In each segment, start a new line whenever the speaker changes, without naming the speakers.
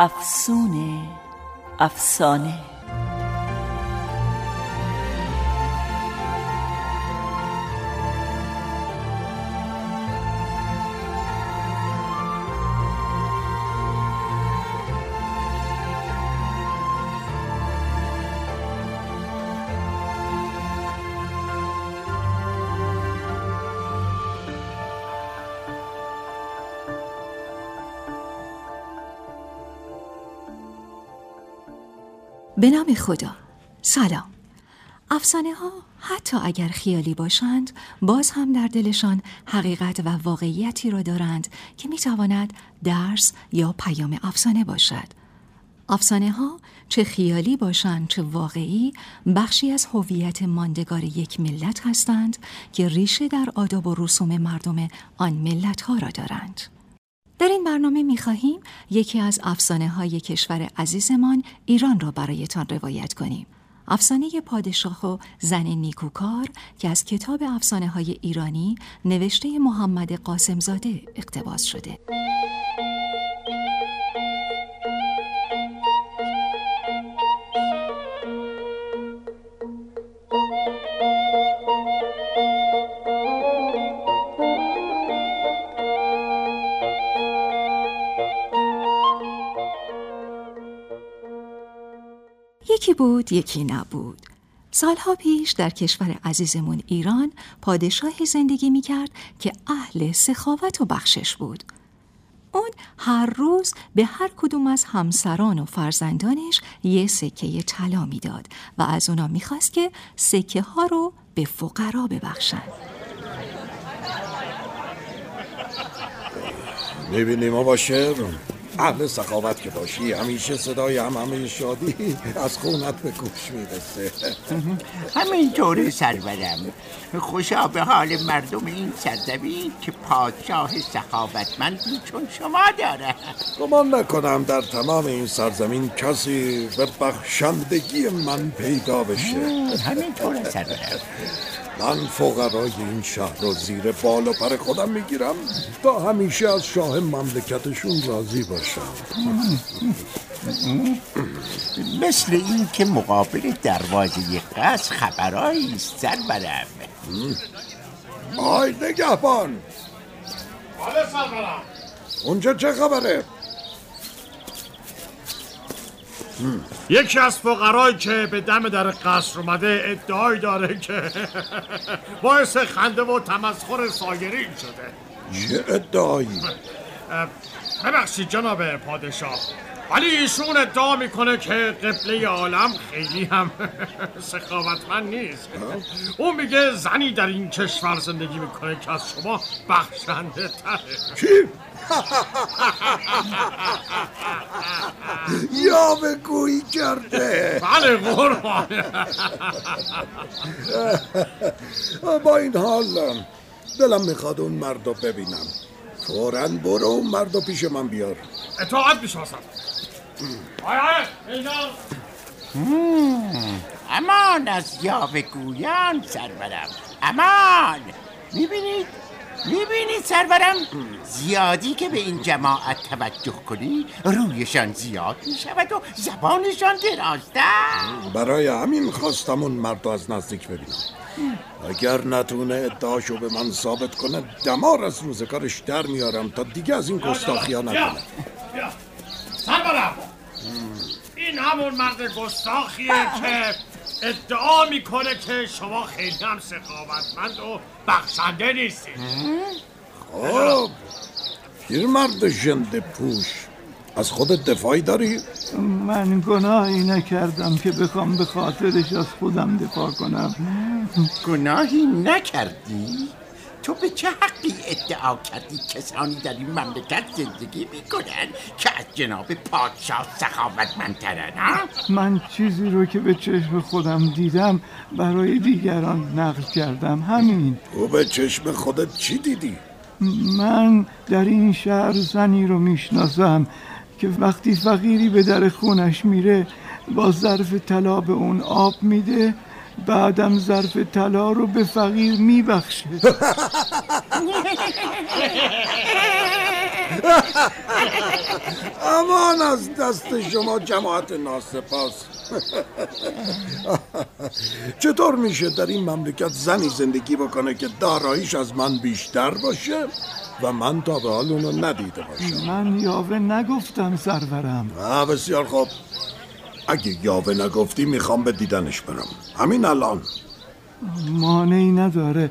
افسونه افسانه.
به نام خدا. سلام. افسانه ها حتی اگر خیالی باشند باز هم در دلشان حقیقت و واقعیتی را دارند که می‌تواند درس یا پیام افسانه باشد. افسانه ها چه خیالی باشند چه واقعی بخشی از هویت ماندگار یک ملت هستند که ریشه در آداب و رسوم مردم آن ملت ها را دارند. در این برنامه می خواهیم یکی از افسانه های کشور عزیزمان ایران را برایتان روایت کنیم. افسانه پادشاه و زن نیکوکار که از کتاب افسانه های ایرانی نوشته محمد قاسمزاده اقتباس شده. یکی بود یکی نبود. سالها پیش در کشور عزیزمون ایران پادشاهی زندگی می کرد که اهل سخاوت و بخشش بود. اون هر روز به هر کدوم از همسران و فرزندانش یه سکه طلا می‌داد و از اونا می‌خواست که سکه ها رو به فقرا ببخشن.
می‌بینی ما باشه اهل سخاوت که باشی همیشه صدای هم همه شادی از خونت به گوش می‌رسه.
همینطوره سرورم خوشا به حال مردم این سرزمین که پادشاه سخاوتمندی چون شما داره
گمان نکنم در تمام این سرزمین کسی به بخشندگی من پیدا بشه.
همینطوره سرورم
من فقرای این شهر رو زیر بال و پر خودم می‌گیرم. تا همیشه از شاه مملکتشون راضی باشم.
مثل این که مقابل دروازه قصر خبرایی است سرورم.
آی نگهبان.
بله سرورم.
اونجا چه خبره؟
یکی از فقرایی که به دم در قصر اومده ادعایی داره که باعث خنده و تمسخر سایرین شده.
چه ادعایی؟
ببخشید جناب پادشاه. ولی ایشون ادعا می‌کنه که قبله عالم خیلی هم سخاوتمند نیست. او میگه زنی در این کشور زندگی می‌کنه که از شما بخشنده تره.
چی؟ یا به گویی کرده.
بله قربان.
با این حال دلم می‌خواد اون مرد رو ببینم. فورا برو اون مرد رو پیش من بیار.
اطاعت اینا
امان از یاوه گویان سرورم امان می‌بینید می‌بینید سرورم زیادی که به این جماعت توجه کنی رویشان زیاد می‌شود و زبانشان درازتر
برای همین خواستم اون مرد از نزدیک ببینم اگر نتونه ادعاشو به من ثابت کنه دمار از روزگارش در میارم تا دیگه از این گستاخی ها
بیا
نکنه
سرورم این همون مرد گستاخیه که ادعا می‌کنه که شما خیلی هم سخاوتمند و بخشنده نیستید.
خب پیرمرد ژنده پوش. از خودت دفاعی داری؟
من گناهی نکردم که بخوام به خاطرش از خودم دفاع کنم.
گناهی نکردی؟ تو به چه حقی ادعا کردی کسانی در این مملکت زندگی می‌کنن که از جناب پادشاه سخاوتمندترن ها؟
من چیزی رو که به چشم خودم دیدم برای دیگران نقل کردم همین
تو به چشم خودت چی دیدی؟
من در این شهر زنی رو می‌شناسم که وقتی فقیری به در خونش میره با ظرف طلا به اون آب میده بعدم ظرف طلا رو به فقیر میبخشه
امان از دست شما جماعت ناسپاس. چطور میشه در این مملکت زنی زندگی بکنه که داراییش از من بیشتر باشه و من تا به حال اونو ندیده باشم؟
من یاوه نگفتم سرورم.
بسیار خوب. اگه یاوه نگفتی می‌خوام به دیدنش برم. همین الان.
مانعی نداره.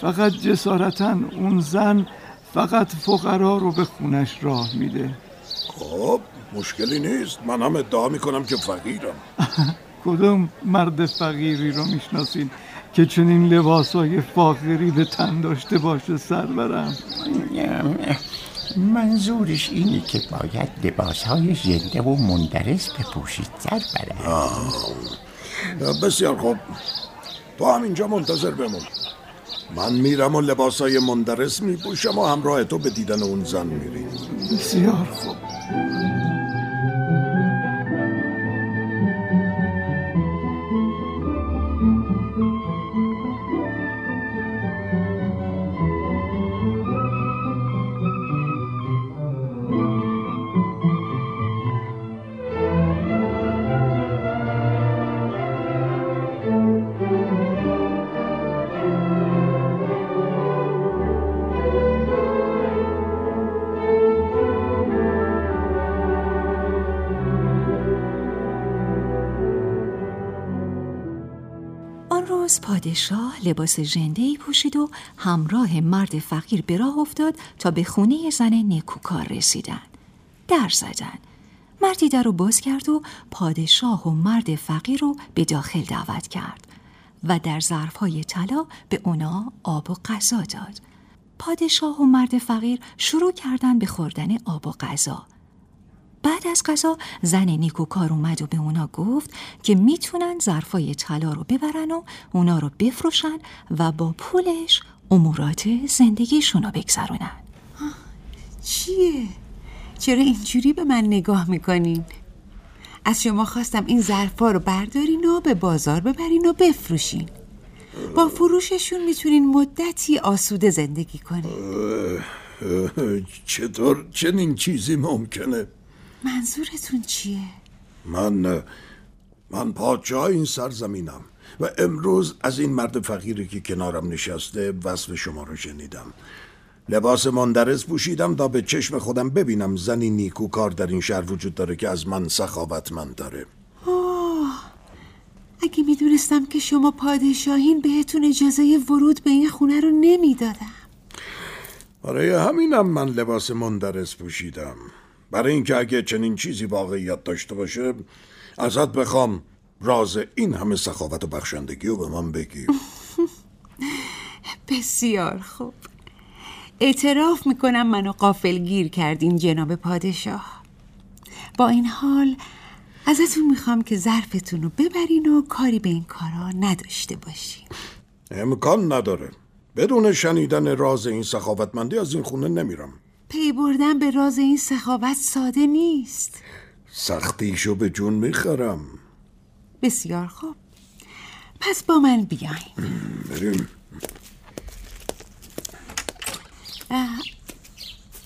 فقط جسارتا اون زن فقط فقرا رو به خونش راه میده.
خب مشکلی نیست. من هم ادعا می‌کنم که فقیرم.
کدوم مرد فقیری رو می‌شناسین که چنین لباسای فاخری به تن داشته باشه سرورم؟
منظورش اینه که باید لباس های ژنده و مندرس بپوشید سر
بسیار خوب. تو همینجا منتظر بمون. من میرم و لباسای مندرس میپوشم و همراه تو به دیدن اون زن میریم.
بسیار خوب.
پادشاه لباس ژنده ای پوشید و همراه مرد فقیر به راه افتاد تا به خونه زن نیکوکار رسیدن. در زدن. مردی در رو باز کرد و پادشاه و مرد فقیر رو به داخل دعوت کرد و در ظرفهای طلا به اونا آب و غذا داد. پادشاه و مرد فقیر شروع کردن به خوردن آب و غذا. بعد از غذا زن نیکوکار اومد و به اونا گفت که می‌تونن ظرفای طلا رو ببرن و اونا رو بفروشن و با پولش امورات زندگیشون رو بگذرونن
چیه؟ چرا اینجوری به من نگاه می‌کنین؟ از شما خواستم این ظرفا رو بردارین و به بازار ببرین و بفروشین با فروششون می‌تونین مدتی آسوده زندگی کنین
چطور چنین چیزی ممکنه
منظورتون چیه؟
من من پادشاه این سرزمینم و امروز از این مرد فقیری که کنارم نشسته وصف شما رو شنیدم. لباس مندرس پوشیدم تا به چشم خودم ببینم زنی نیکو کار در این شهر وجود داره که از من سخاوتمند داره.
اگه می‌دونستم که شما پادشاهین بهتون اجازه ورود به این خونه رو نمی‌دادم.
برای همینم من لباس مندرس پوشیدم. برای اینکه اگه چنین چیزی واقعیت داشته باشه ازت بخوام راز این همه سخاوت و بخشندگی رو به من بگی.
بسیار خوب. اعتراف می‌کنم منو قافل گیر کردین جناب پادشاه. با این حال ازتون می‌خوام که ظرفتون رو ببرین و کاری به این کارا نداشته باشین.
امکان نداره. بدون شنیدن راز این سخاوتمندی از این خونه نمیرم.
پی بردن به راز این سخاوت ساده نیست.
سختیشو به جون می‌خرم
بسیار خوب. پس با من بیاین.
بریم.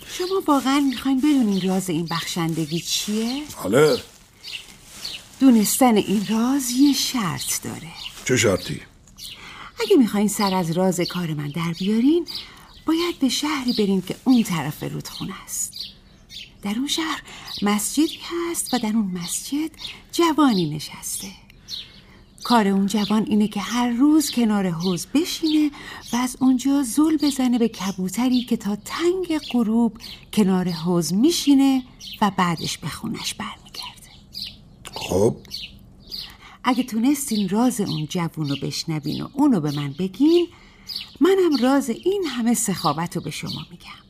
شما واقعا می‌خواین بدونین راز این بخشندگی چیه؟
حاله.
دونستن این راز یه شرط داره.
چه شرطی؟
اگه می‌خواین سر از راز کار من در بیارین باید به شهری برین که اون طرف رودخونه است. در اون شهر مسجدی هست و در اون مسجد جوانی نشسته. کار اون جوان اینه که هر روز کنار حوز بشینه و از اونجا زل بزنه به کبوتری که تا تنگ غروب کنار حوز میشینه و بعدش به خونش برمیگرده.
خب.
اگه تونستین راز اون جوون رو بشنوین و اونو به من بگین منم راز این همه سخاوت رو به شما میگم.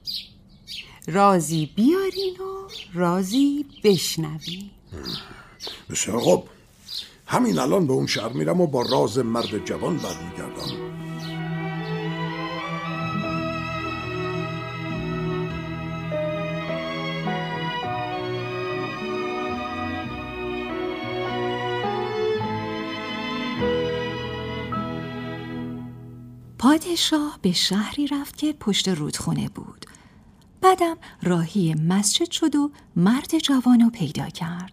رازی بیارین و رازی بشنوین.
بسیار خوب. همین الان به اون شهر میرم و با راز مرد جوان برمیگردم.
پادشاه به شهری رفت که پشت رودخونه بود. بعدم راهی مسجد شد و مرد جوان رو پیدا کرد.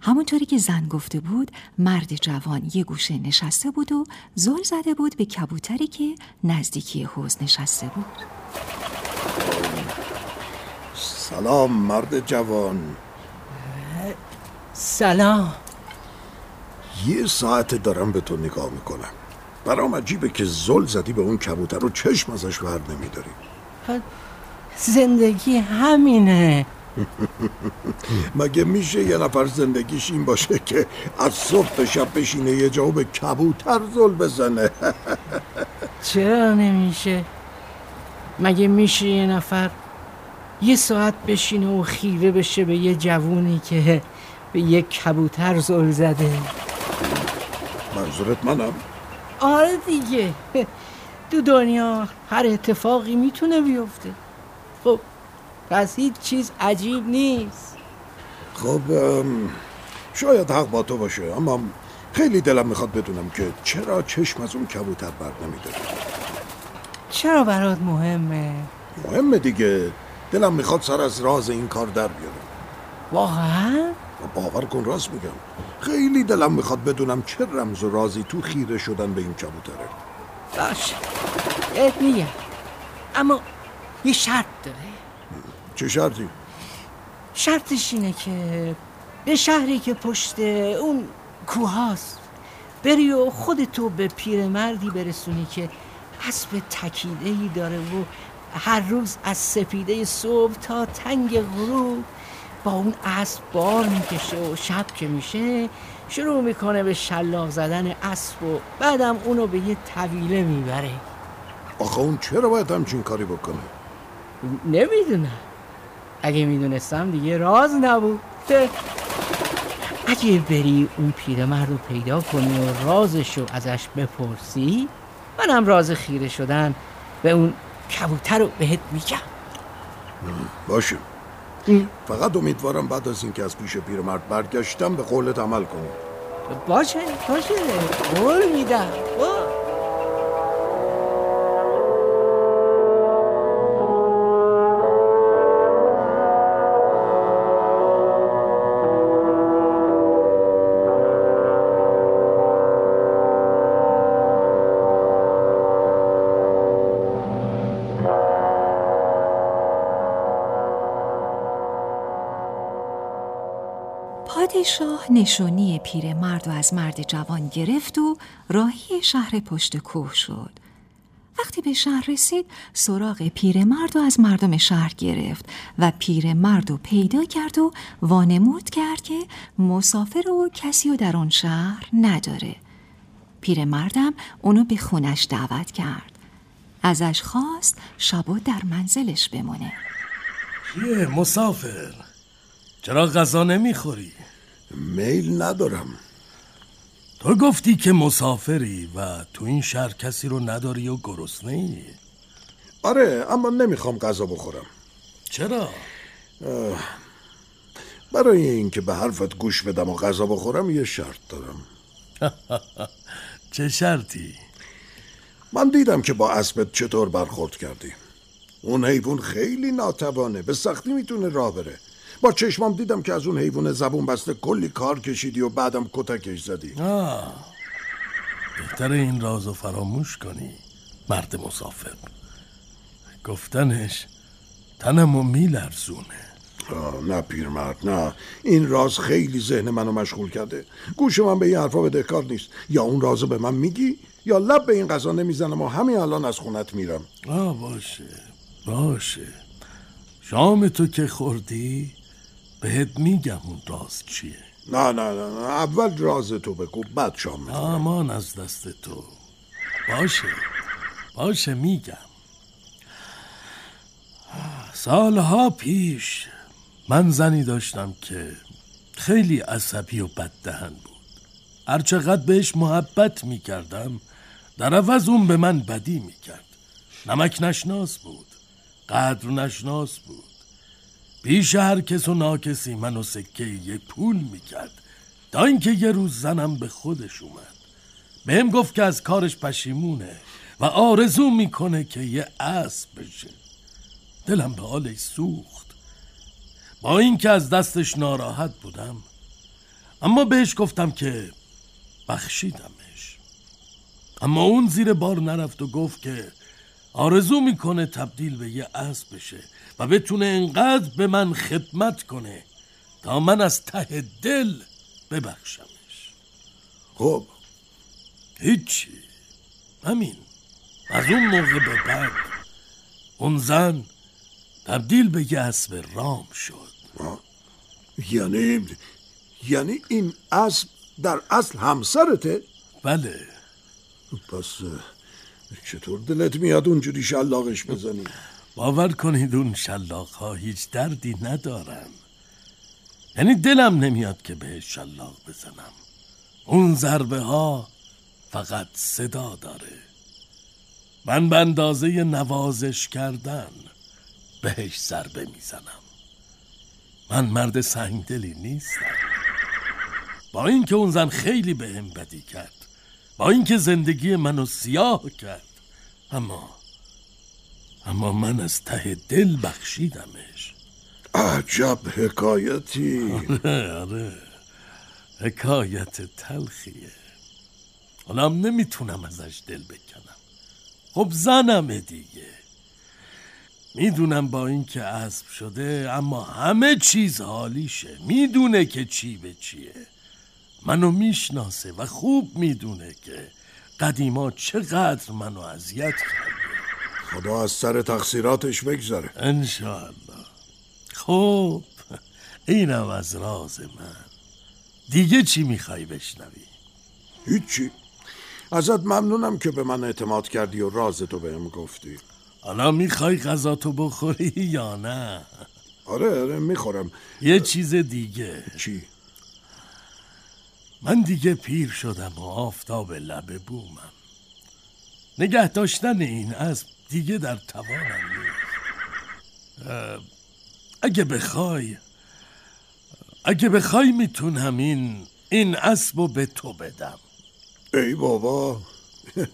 همونطوری که زن گفته بود مرد جوان یه گوشه نشسته بود و زل زده بود به کبوتری که نزدیکی حوز نشسته بود.
سلام مرد جوان.
سلام.
یه ساعت دارم به تو نگاه می‌کنم. برام عجیبه که زل زدی به اون کبوتر رو چشم ازش ور نمیداری.
زندگی همینه.
مگه میشه یه نفر زندگیش این باشه که از صبح تا شب بشینه یه جا به کبوتر زل بزنه؟
چرا نمیشه؟ مگه میشه یه نفر یه ساعت بشینه و خیره بشه به یه جوونی که به یه کبوتر زل زده؟
منظورت منم؟
آره دیگه. تو دنیا هر اتفاقی می‌تونه بیفته. خب پس هیچ چیز عجیب نیست.
خب شاید حق با تو باشه اما خیلی دلم می‌خواد بدونم که چرا چشم از اون کبوتر بر نمیداری.
چرا برات مهمه؟
مهمه دیگه. دلم می‌خواد سر از راز این کار در بیارم.
واقعا؟
و باور کن راست میگم. خیلی دلم می‌خواد بدونم چه رمز و رازی تو خیره شدن به این کبوتره.
باشه بهت میگم. اما یه شرط داره.
چه شرطی؟
شرطش اینه که به شهری که پشت اون کوهاست بری و خودتو به پیرمردی برسونی که اسب تکیده ای داره و هر روز از سپیده صبح تا تنگ غروب با اون اسب بار می‌کشه و شب که میشه شروع می‌کنه به شلاق زدن اسب و بعدم اونو به یه طویله می‌بره.
آخه اون چرا باید همچین کاری بکنه؟
نمی‌دونم. اگه می‌دونستم دیگه راز نبود. اگه بری اون پیرمرد رو پیدا کنی و رازش رو ازش بپرسی منم راز خیره شدن به اون کبوتر رو بهت میگم.
باشه. فقط امیدوارم بعد از اینکه از پیش پیرمرد برگشتم به قولت عمل کنی
باشه باشه. قول میدم.
پادشاه نشونی پیرمرد و از مرد جوان گرفت و راهی شهر پشت کوه شد. وقتی به شهر رسید سراغ پیرمرد و از مردم شهر گرفت و پیرمرد رو پیدا کرد و وانمود کرد که مسافر و کسی رو در آن شهر نداره. پیرمردم اونو به خونش دعوت کرد. ازش خواست شبو در منزلش بمونه.
چیه مسافر چرا غذا نمی‌خوری؟
میل ندارم.
تو گفتی که مسافری و تو این شهر کسی رو نداری و گرسنه ای؟
آره اما نمی‌خوام غذا بخورم.
چرا؟
برای اینکه به حرفت گوش بدم و غذا بخورم یه شرط دارم.
چه شرطی؟
من دیدم که با اسبت چطور برخورد کردی. اون حیوان خیلی ناتوانه به سختی می‌تونه راه بره. با چشمام دیدم که از اون حیوان زبون بسته کلی کار کشیدی و بعدم کتکش زدی.
آه. بهتر این رازو فراموش کنی مرد مسافر. گفتنش تنمو میلرزونه.
آه، نه پیرمرد نه. این راز خیلی ذهن منو مشغول کرده. گوش من به این حرفا بدهکار نیست. یا اون رازو به من میگی یا لب به این قضا نمی‌زنم و همین الان از خونت میرم.
آه باشه. باشه. شام تو که خوردی؟ بهت میگم اون راز چیه؟
نه نه نه, نه. اول راز تو بگو بعد شام
امان از دست تو. باشه باشه میگم. سالها پیش من زنی داشتم که خیلی عصبی و بددهن بود. هرچقدر بهش محبت می‌کردم در عوض اون به من بدی می‌کرد. نمک نشناس بود قدر نشناس بود. پیش هر کس و ناکسی منو سکه یه پول می‌کرد. تا اینکه یه روز زنم به خودش اومد. بهم گفت که از کارش پشیمونه و آرزو می‌کنه که یه اسب بشه. دلم به حالش سوخت. با اینکه از دستش ناراحت بودم اما بهش گفتم که بخشیدمش. اما اون زیر بار نرفت و گفت که آرزو می‌کنه تبدیل به یه اسب بشه و بتونه انقدر به من خدمت کنه تا من از ته دل ببخشمش.
خب.
هیچی. همین. از اون موقع به بعد اون زن تبدیل به یه اسب رام شد.
یعنی یعنی این اسب در اصل همسرته؟
بله.
پس چطور دلت میاد اونجوری شلاقش بزنی؟
باور کنید اون شلاق ها هیچ دردی ندارن. یعنی دلم نمیاد که بهش شلاق بزنم. اون ضربه ها فقط صدا داره. من به اندازه نوازش کردن بهش ضربه می‌زنم. من مرد سنگدلی نیستم. با اینکه اون زن خیلی به هم بدی کرد با اینکه زندگی منو سیاه کرد. اما اما من از ته دل بخشیدمش.
عجب حکایتی.
آره آره. حکایت تلخیه. حالا نمی‌تونم ازش دل بکنم. خب زنمه دیگه. می‌دونم با اینکه اسب شده اما همه چیز حالیشه. می‌دونه که چی به چیه. منو می‌شناسه و خوب می‌دونه که قدیما چقدر منو اذیت کرده.
خدا از سر تقصیراتش بگذره.
انشاءالله. خب اینم از راز من. دیگه چی می‌خوای بشنوی؟
هیچی. ازت ممنونم که به من اعتماد کردی و رازتو بهم گفتی.
حالا می‌خوای غذاتو بخوری یا نه؟
آره آره می‌خورم.
یه چیز دیگه.
چی؟
من دیگه پیر شدم و آفتاب لبه بومم. نگه داشتن این اسب دیگه در توانم نیست. اگه بخوای اگه بخوای می‌تونم این این اسب رو به تو بدم.
ای بابا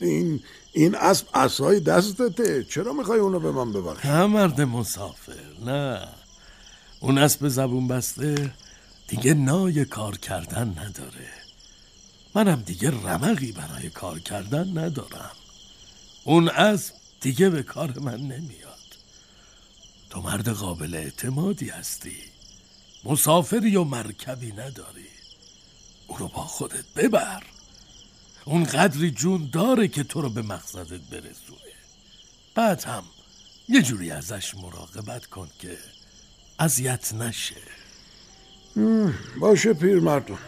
این این اسب اسای دستته. چرا می‌خوای اونو به من ببخشی؟
هم مرد مسافر نه. اون اسب زبون بسته دیگه نای کار کردن نداره. منم دیگه رمقی برای کار کردن ندارم. اون اسب دیگه به کار من نمیاد. تو مرد قابل اعتمادی هستی. مسافری و مرکبی نداری. او رو با خودت ببر. اون قدری جون داره که تو رو به مقصدت برسونه. بعد هم یه جوری ازش مراقبت کن که اذیت نشه.
باشه پیر مردم.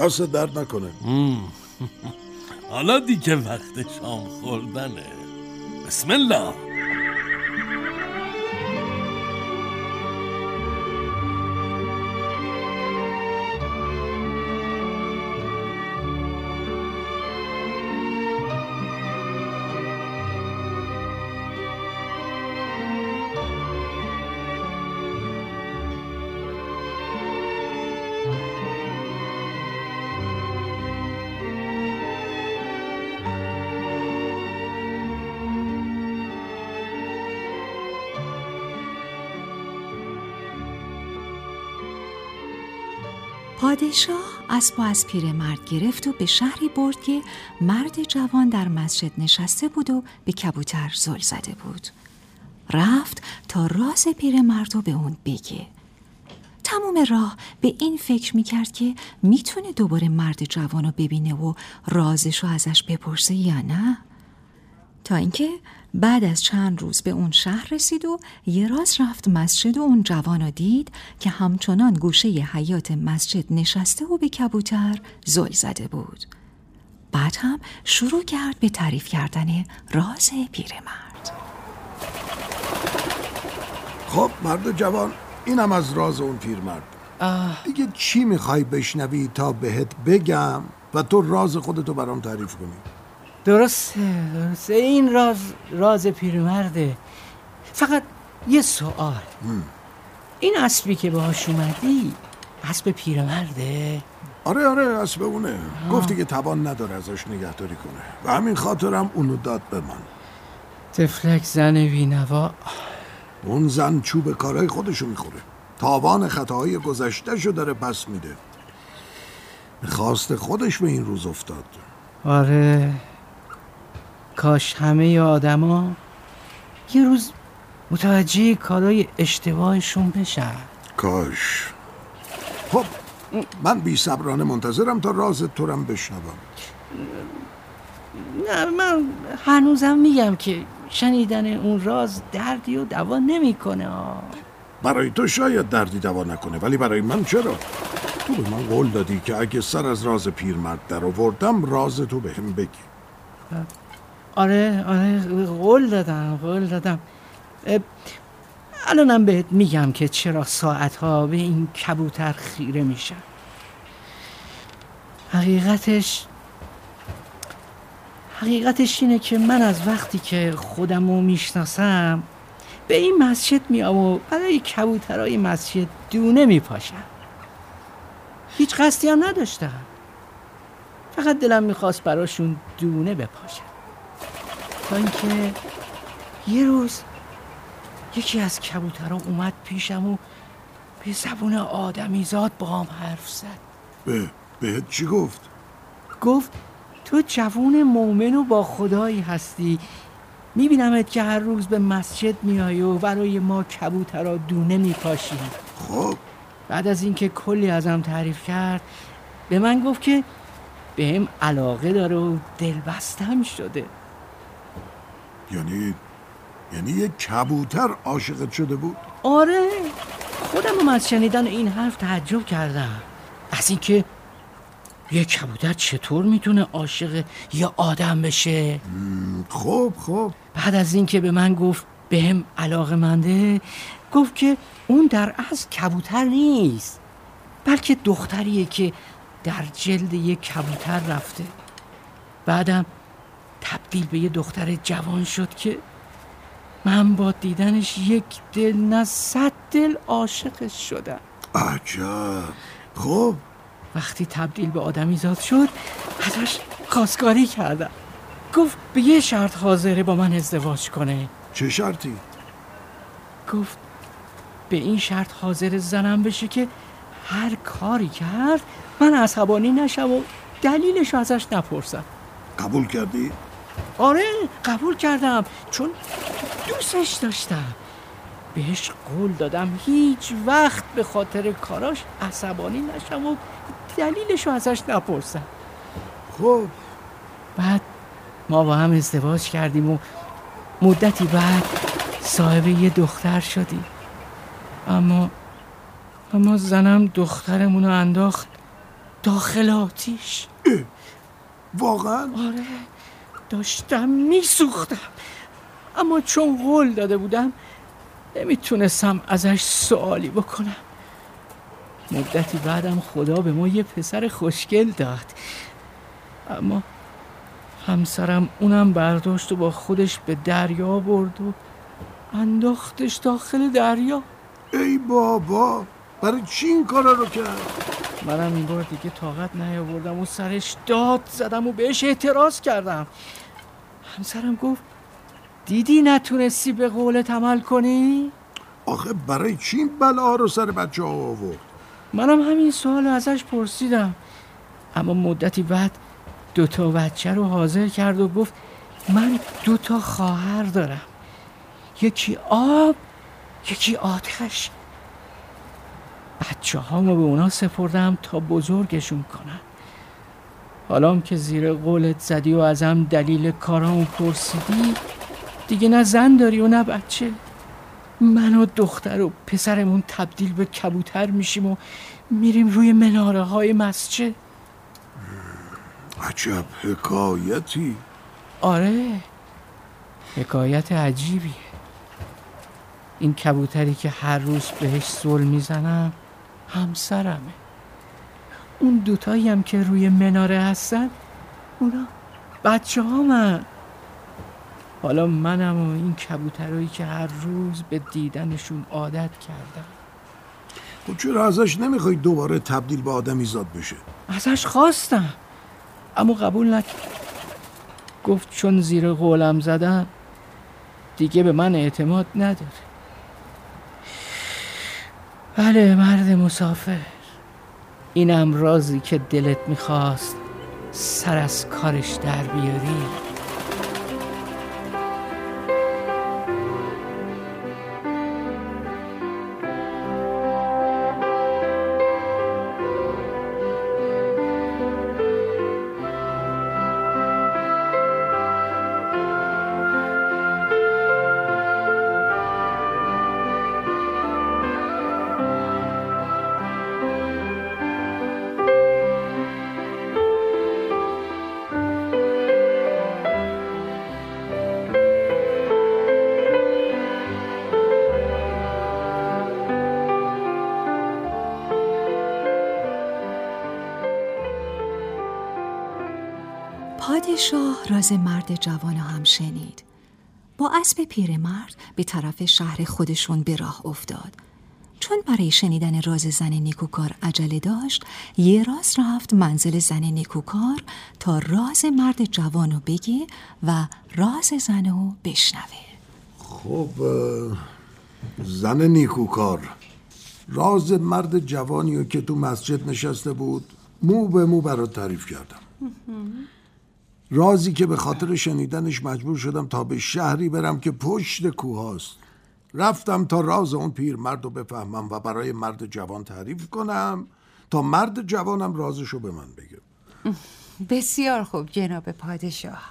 دست درد نکنه.
حالا دیگه وقت شام خوردنه. بسم الله.
پادشاه اسب از پیرمرد گرفت و به شهری برد که مرد جوان در مسجد نشسته بود و به کبوتر زل زده بود. رفت تا راز پیرمرد رو به اون بگه. تمام راه به این فکر می‌کرد که می‌تونه دوباره مرد جوان رو ببینه و رازش رو ازش بپرسه یا نه؟ تا اینکه بعد از چند روز به اون شهر رسید و یه راز رفت مسجد و اون جوان رو دید که همچنان گوشه ی حیات مسجد نشسته و به کبوتر زل زده بود. بعد هم شروع کرد به تعریف کردن راز پیرمرد.
خب مرد جوان اینم از راز اون پیرمرد. دیگه چی می‌خوای بشنوی تا بهت بگم و تو راز خودتو برام تعریف کنی؟
درسته درسته این راز راز پیرمرده. فقط یه سوال. این اسبی که باهاش اومدی اسب پیرمرده؟
آره آره اسب اونه. گفتی که توان نداره ازش نگهداری کنه. و همین خاطرم اونو داد به من.
تفلک زن بینوا.
اون زن چوب کارهای خودشو می‌خوره. تاوان خطاهای گذشتهشو داره پس میده. خواست خودش به این روز افتاد.
آره. کاش همه آدما یه روز متوجه کارای اشتباهشون بشن.
کاش. خب من بی صبرانه منتظرم تا راز تورم بشنوم.
نه من هنوزم میگم که شنیدن اون راز دردی و دوا نمی‌کنه
برای تو شاید دردی دوا نکنه ولی برای من چرا؟ تو به من قول دادی که اگه سر از راز پیرمرد در آوردم راز تو به هم بگی
آره آره قول دادم قول دادم. الانم بهت میگم که چرا ساعتها به این کبوتر خیره میشم حقیقتش حقیقتش اینه که من از وقتی که خودم رو می‌شناسم به این مسجد میام و برای کبوترهای مسجد دونه میپاشم. هیچ قصدی هم نداشتم. فقط دلم می‌خواست براشون دونه بپاشم. تا اینکه یه روز یکی از کبوترها اومد پیشم و به زبون آدمیزاد با هم حرف زد.
به بهت چی گفت؟
گفت تو جوون مؤمن و با خدایی هستی. میبینمت که هر روز به مسجد میای و برای ما کبوترا دونه میپاشی.
خب.
بعد از اینکه کلی ازم تعریف کرد به من گفت که بهم علاقه داره و دلبستم شده.
یعنی یعنی یه کبوتر عاشقت شده بود.
آره خودم هم از شنیدن این حرف تعجب کردم. از اینکه یه کبوتر چطور می‌تونه عاشق یه آدم بشه؟
خب خب.
بعد از اینکه به من گفت بهم علاقه منده گفت که اون در اصل کبوتر نیست بلکه دختریه که در جلد یه کبوتر رفته. بعدم تبدیل به یه دختر جوان شد که من با دیدنش یک دل نه صد دل عاشقش شدم.
عجب. خب.
وقتی تبدیل به آدمی زاد شد ازش خواستگاری کردم. گفت به یه شرط حاضره با من ازدواج کنه.
چه شرطی؟
گفت به این شرط حاضر زنم بشه که هر کاری کرد من عصبانی نشم و دلیلش ازش نپرسم.
قبول کردی؟
آره قبول کردم چون دوستش داشتم. بهش قول دادم هیچ وقت به خاطر کاراش عصبانی نشم و دلیلش رو ازش نپرسم.
خب.
بعد ما با هم ازدواج کردیم و مدتی بعد صاحب یه دختر شدیم. اما اما زنم دخترمون رو انداخت داخل آتیش.
واقعا؟
آره. داشتم میسوختم. اما چون قول داده بودم نمی‌تونستم ازش سوالی بکنم. مدتی بعدم خدا به ما یه پسر خوشگل داد. اما همسرم اونم برداشت و با خودش به دریا برد و انداختش داخل دریا.
ای بابا برای چی این رو کرد؟
منم این بار دیگه طاقت نیاوردم. و سرش داد زدم و بهش اعتراض کردم. همسرم گفت دیدی نتونستی به قولت عمل کنی؟
آخه برای چی این بلا رو سر بچه ها آورد؟
منم همین سوال رو ازش پرسیدم. اما مدتی بعد دوتا بچه رو حاضر کرد و گفت من دوتا خواهر دارم. یکی آب یکی آتش. بچه هامو به اونا سپردم تا بزرگشون کنن. حالا که زیر قولت زدی و ازم دلیل کارامو پرسیدی دیگه نه زن داری و نه بچه. من و دختر و پسرمون تبدیل به کبوتر میشیم و میریم روی مناره های مسجد.
عجب حکایتی.
آره حکایت عجیبیه. این کبوتری که هر روز بهش سول می‌زنم همسرمه. اون دوتایی هم که روی مناره هستن اونا بچه من حالا منم و این کبوترهایی که هر روز به دیدنشون عادت کردم.
خب چرا ازش نمی‌خوای دوباره تبدیل به آدمی زاد بشه؟
ازش خواستم. اما قبول نکرد گفت چون زیر قولم زدم دیگه به من اعتماد نداره. بله مرد مسافر. اینم رازی که دلت می‌خواست سر از کارش در بیاری.
پادشاه راز مرد جوان هم شنید با اسب پیرمرد به طرف شهر خودشون به راه افتاد. چون برای شنیدن راز زن نیکوکار عجله داشت یه راز رفت منزل زن نیکوکار تا راز مرد جوانو بگه و راز زنو بشنوه.
خب زن نیکوکار راز مرد جوانی که تو مسجد نشسته بود مو به مو برات تعریف کردم. رازی که به خاطر شنیدنش مجبور شدم تا به شهری برم که پشت کوهاست رفتم تا راز اون پیر مرد رو بفهمم و برای مرد جوان تعریف کنم تا مرد جوانم رازشو به من بگه.
بسیار خوب جناب پادشاه.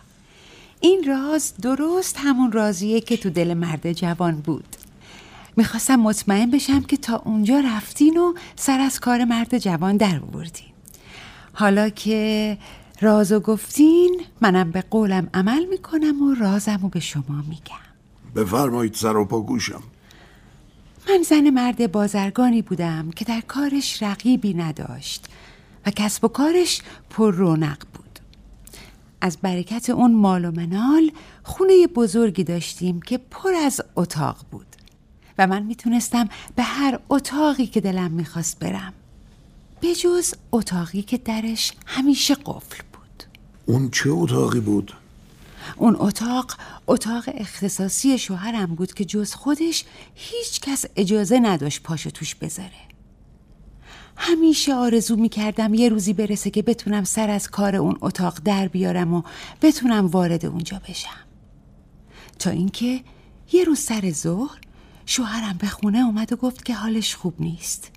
این راز درست همون رازیه که تو دل مرد جوان بود. می‌خواستم مطمئن بشم که تا اونجا رفتین و سر از کار مرد جوان در بردین حالا که رازو گفتین منم به قولم عمل می‌کنم و رازمو به شما میگم.
بفرمایید سر و پا گوشم.
من زن مرد بازرگانی بودم که در کارش رقیبی نداشت و کسب و کارش پر رونق بود. از برکت اون مال و منال خونه بزرگی داشتیم که پر از اتاق بود و من می‌تونستم به هر اتاقی که دلم می‌خواست برم به جز اتاقی که درش همیشه قفل
اون چه اتاقی بود؟
اون اتاق اتاق اختصاصی شوهرم بود که جز خودش هیچ کس اجازه نداشت پاشو توش بذاره. همیشه آرزو می‌کردم یه روزی برسه که بتونم سر از کار اون اتاق در بیارم و بتونم وارد اونجا بشم. تا اینکه یه روز سر ظهر شوهرم به خونه اومد و گفت که حالش خوب نیست.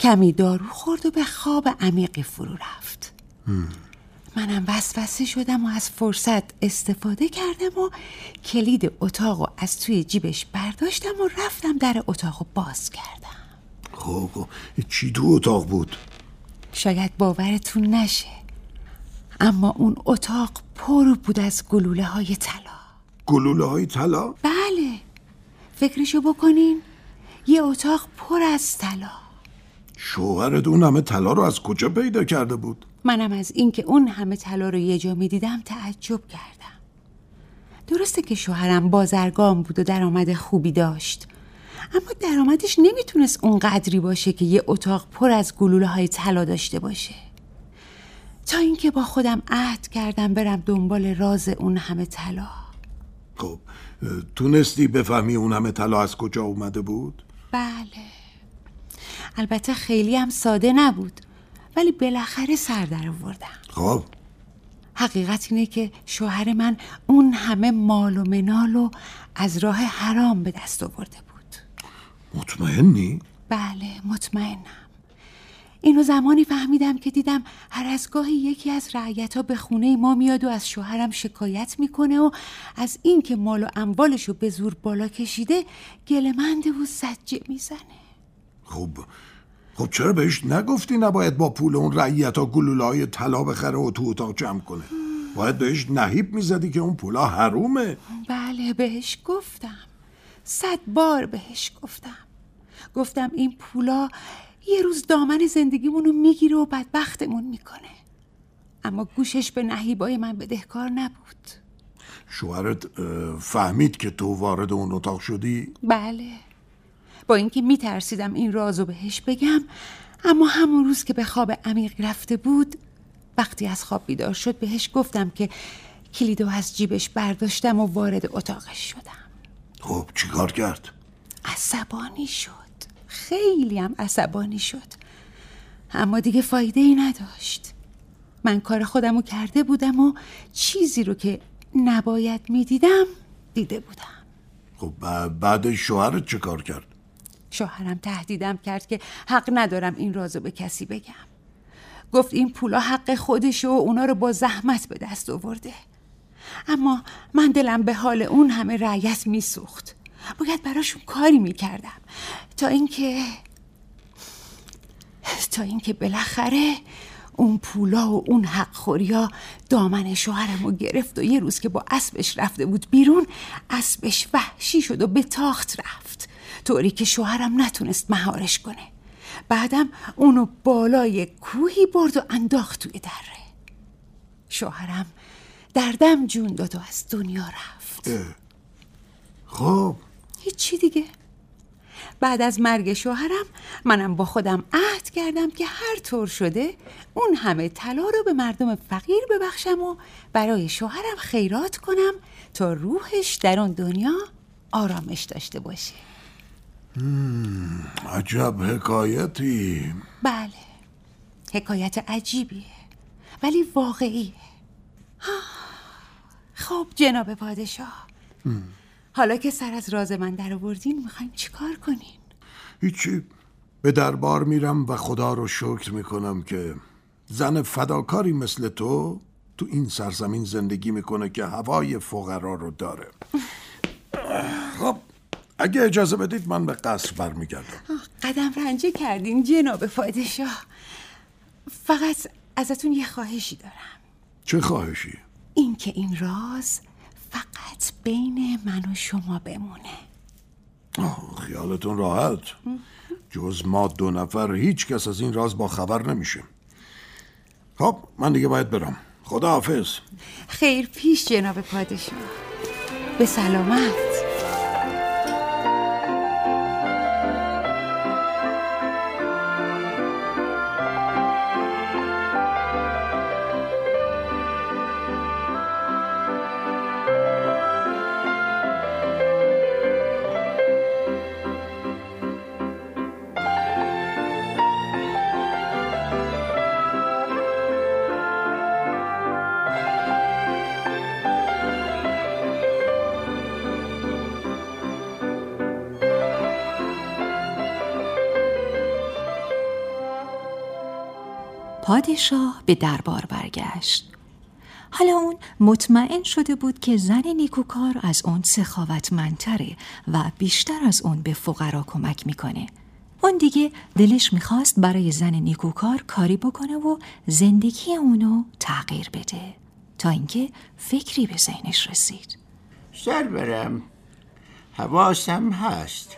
کمی دارو خورد و به خواب عمیقی فرو رفت. منم وسوسه شدم و از فرصت استفاده کردم و کلید اتاق و از توی جیبش برداشتم و رفتم در اتاق و باز کردم
خب چی تو اتاق بود؟
شاید باورتون نشه اما اون اتاق پر بود از گلوله های طلا
گلوله های طلا؟
بله فکرشو بکنین یه اتاق پر از طلا
شوهرت اون همه طلا رو از کجا پیدا کرده بود؟
منم از اینکه اون همه طلا رو یه جا می‌دیدم تعجب کردم. درسته که شوهرم بازرگان بود و درآمد خوبی داشت. اما درآمدش نمی‌تونست اون قدری باشه که یه اتاق پر از گلوله های طلا داشته باشه. تا اینکه با خودم عهد کردم برم دنبال راز اون همه طلا.
خب تونستی بفهمی اون همه طلا از کجا اومده بود؟
بله. البته خیلی هم ساده نبود. ولی بالاخره سر در آوردم.
خب.
حقیقت اینه که شوهر من اون همه مال و منال و از راه حرام به دست آورده بود.
مطمئنی؟
بله مطمئنم. اینو زمانی فهمیدم که دیدم هر از گاهی یکی از رعیت ها به خونه ما میاد و از شوهرم شکایت می‌کنه و از اینکه مال و اموالشو به زور بالا کشیده گلمنده و زجه می‌زنه.
خب خب چرا بهش نگفتی نباید با پول اون رعیت ها گلوله های طلا بخره و تو اتاق جمع کنه؟ باید بهش نهیب می‌زدی که اون پولا حرومه.
بله بهش گفتم. صد بار بهش گفتم. گفتم این پولا یه روز دامن زندگیمونو می‌گیره و بدبختمون می‌کنه. اما گوشش به نهیبای من بدهکار نبود.
شوهرت فهمید که تو وارد اون اتاق شدی؟
بله. با اینکه میترسیدم این رازو بهش بگم اما همون روز که به خواب عمیق رفته بود وقتی از خواب بیدار شد بهش گفتم که کلیدو از جیبش برداشتم و وارد اتاقش شدم.
خب چیکار کرد؟
عصبانی شد. خیلی هم عصبانی شد. اما دیگه فایده ای نداشت. من کار خودمو کرده بودم و چیزی رو که نباید می‌دیدم دیده بودم.
خب بعد شوهرت چه کار کرد؟
شوهرم تهدیدم کرد که حق ندارم این رازو به کسی بگم. گفت این پولا حق خودشه و اونا رو با زحمت به دست آورده. اما من دلم به حال اون همه رعیت میسوخت. باید براشون کاری می‌کردم. تا اینکه تا اینکه بالاخره اون پولا و اون حق خوریا دامن شوهرم رو گرفت و یه روز که با اسبش رفته بود بیرون اسبش وحشی شد و به تاخت رفت. طوری که شوهرم نتونست مهارش کنه. بعدم اونو بالای کوهی برد و انداخت توی دره. شوهرم دردم جون داد و از دنیا رفت.
خب.
هیچی دیگه. بعد از مرگ شوهرم منم با خودم عهد کردم که هر طور شده اون همه طلا رو به مردم فقیر ببخشم و برای شوهرم خیرات کنم تا روحش در اون دنیا آرامش داشته باشه.
عجب حکایتی.
بله حکایت عجیبیه ولی واقعیه. خب جناب پادشاه. حالا که سر از راز من در آوردین می‌خواین چیکار کنین؟
هیچی به دربار میرم و خدا رو شکر می‌کنم که زن فداکاری مثل تو تو این سرزمین زندگی می‌کنه که هوای فقرا رو داره. خب اگه اجازه بدید من به قصر برمیگردم.
قدم رنجه کردین جناب پادشاه. فقط ازتون یه خواهشی دارم.
چه خواهشی؟
اینکه این راز فقط بین من و شما بمونه.
خیالتون راحت. جز ما دو نفر هیچ کس از این راز با خبر نمیشه. خب من دیگه باید برم. خدا حافظ
خیر پیش جناب پادشاه. به سلامت.
پادشاه به دربار برگشت. حالا اون مطمئن شده بود که زن نیکوکار از اون سخاوتمندتره و بیشتر از اون به فقرا کمک می‌کنه. اون دیگه دلش می‌خواست برای زن نیکوکار کاری بکنه و زندگی اونو تغییر بده. تا اینکه فکری به ذهنش رسید.
سرورم حواسم هست.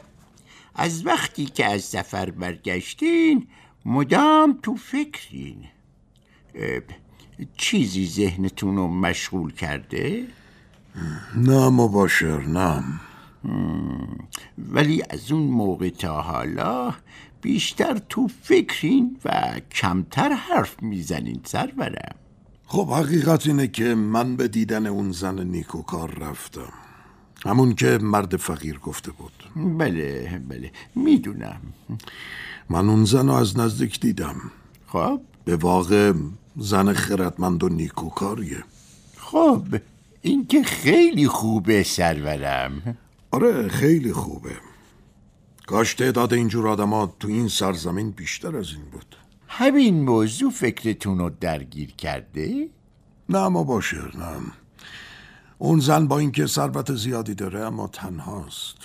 از وقتی که از سفر برگشتین مدام تو فکرین. چیزی ذهنتون رو مشغول کرده؟
نه مباشر نه.
ولی از اون موقع تا حالا بیشتر تو فکرین و کمتر حرف می‌زنین سرورم.
خب حقیقت اینه که من به دیدن اون زن نیکوکار رفتم. همون که مرد فقیر گفته بود.
بله بله. می‌دونم.
من اون زن رو از نزدیک دیدم.
خب؟
به واقع زن خردمند و نیکوکاریه.
خب این که خیلی خوبه سرورم.
آره خیلی خوبه. کاش تعداد اینجور آدما تو این سرزمین بیشتر از این بود.
همین موضوع فکرتون رو درگیر کرده؟
نه ما باشه نه. اون زن با اینکه ثروت زیادی داره اما تنهاست.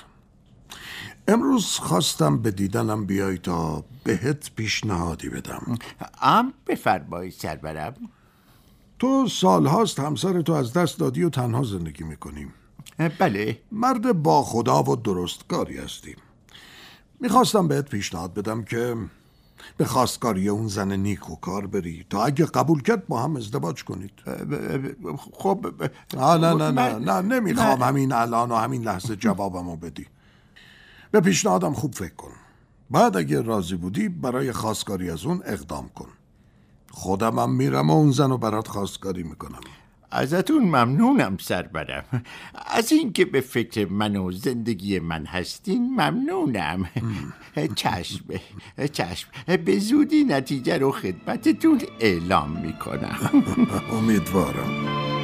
امروز خواستم به دیدنم بیای تا بهت پیشنهادی بدم.
ام بفرمایید سرورم.
تو سالهاست همسر تو از دست دادی و تنها زندگی می‌کنیم.
بله.
مرد با خدا و درستکاری هستیم. می‌خواستم بهت پیشنهاد بدم که به خواستگاری اون زن نیکوکار بری تا اگه قبول کرد با هم ازدواج کنید.
خب
نه نه نه نه نه نمی‌خوام همین الان و همین لحظه جوابمو بدی. به پیشنهادم خوب فکر کن. بعد اگه راضی بودی برای خواستگاری از اون اقدام کن. خودم هم میرم و اون زن رو برات خواستگاری می‌کنم.
ازتون ممنونم سربرم. از اینکه به فکر من و زندگی من هستین ممنونم. چشم چشم. به زودی نتیجه رو خدمتتون اعلام می‌کنم.
امیدوارم.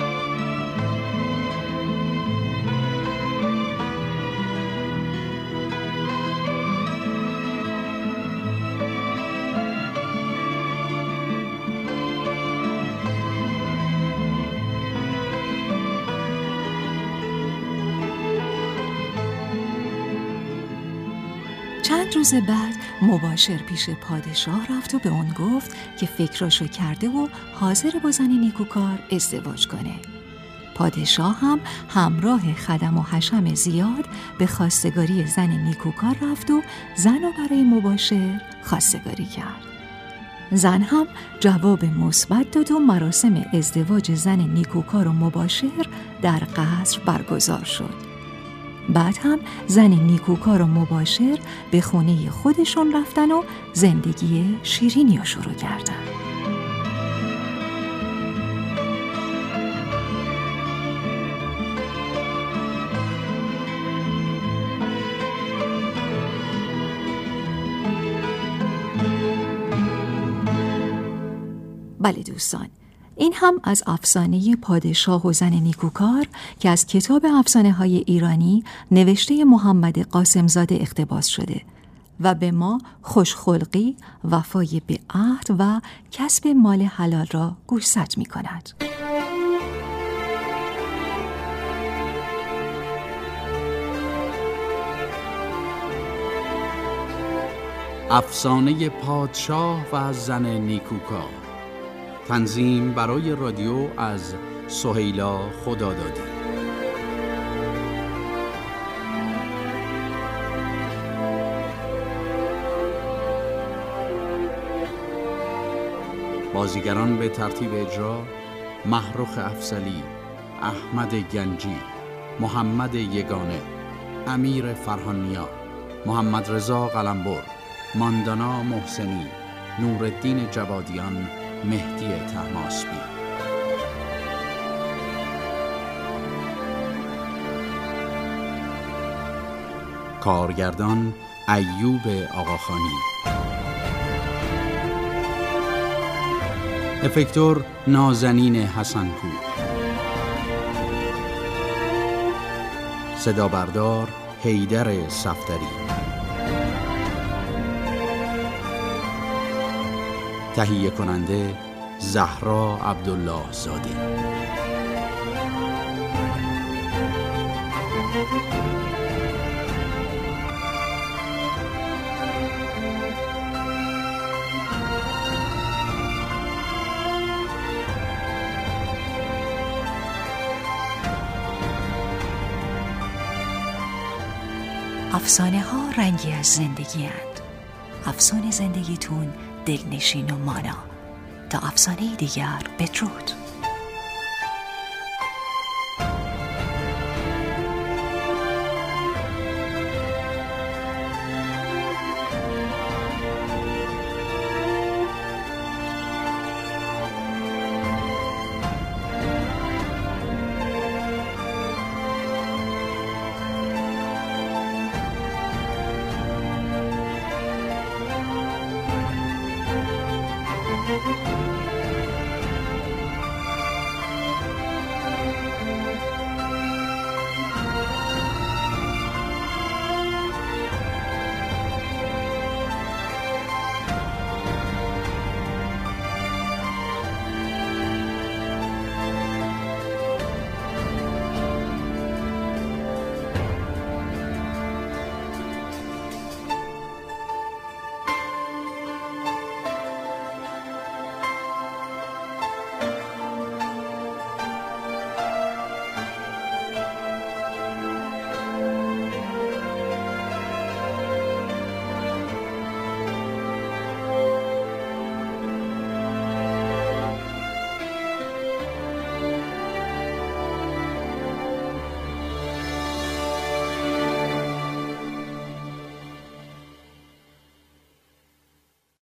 روز بعد مباشر پیش پادشاه رفت و به اون گفت که فکراشو کرده و حاضر با زن نیکوکار ازدواج کنه. پادشاه هم همراه خدم و حشم زیاد به خواستگاری زن نیکوکار رفت و زن و برای مباشر خواستگاری کرد. زن هم جواب مثبت داد و مراسم ازدواج زن نیکوکار و مباشر در قصر برگزار شد. بعد هم زن نیکوکار و مباشر به خونه خودشون رفتن و زندگی شیرینی رو شروع کردن. بله دوستان این هم از افسانه پادشاه و زن نیکوکار که از کتاب افسانه های ایرانی نوشته محمد قاسمزاده اقتباس شده و به ما خوشخلقی، وفای به عهد و کسب مال حلال را گوشزد می کند.
افسانه پادشاه و زن نیکوکار تنظیم برای رادیو از سهیلا خدادادی. بازیگران به ترتیب اجرا محروخ افسلی احمد گنجی محمد یگانه امیر فرهانیا محمد رضا قلمبر ماندانا محسنی نورالدین جوادیان مهدی تماسبی. کارگردان ایوب آقاخانی. افکتور نازنین حسنپور. صدا بردار حیدر صفدری. تهیه کننده زهرا عبدالله زاده
افسانه ها رنگی از زندگی هند. افسانه زندگیتون دلنشین و مانا تا افسانه دیگر بدرود.